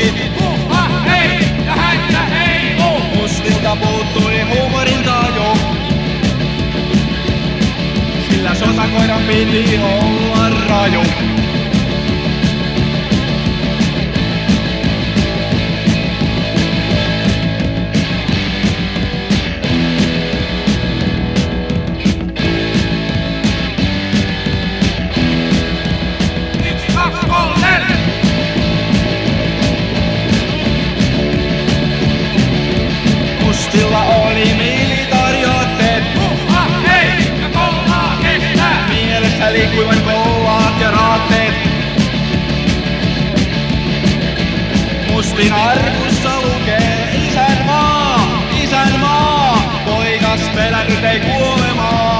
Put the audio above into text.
riktigt Hoppa, hej, jag hajar hej och Och snygga båtor i Sillä sotakoiran piti olla rajo. Augustin arkussa lukee isänmaa, isänmaa, poikas pelännyt ei kuolemaa.